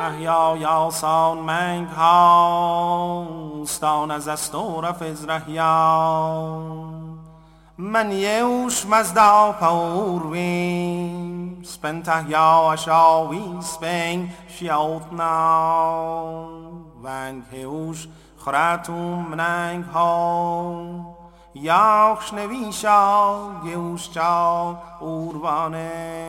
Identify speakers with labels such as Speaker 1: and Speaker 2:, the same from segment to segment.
Speaker 1: احیا یاسان منگ هاستان از استور فزرهیا من یوش مزدا پورویم سپنته یا اشاوی سپنگ شیوتنا ونگ هوش خراتوم مننگ ها. یاخش نویشا گوشچا اوروانه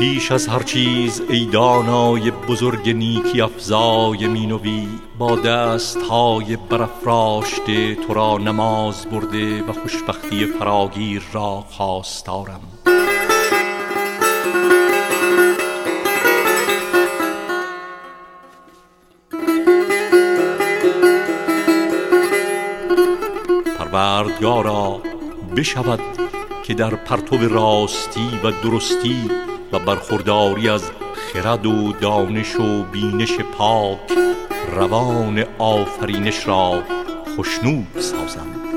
Speaker 2: پیش از هر چیز ای دانای بزرگ نیکی افزای مینوی با دست های برافراشته تو را نماز برده و خوشبختی فراگیر را خواستارم پروردگارا بشود که در پرتو راستی و درستی و برخورداری از خرد و دانش و بینش پاک روان آفرینش را خشنود سازم.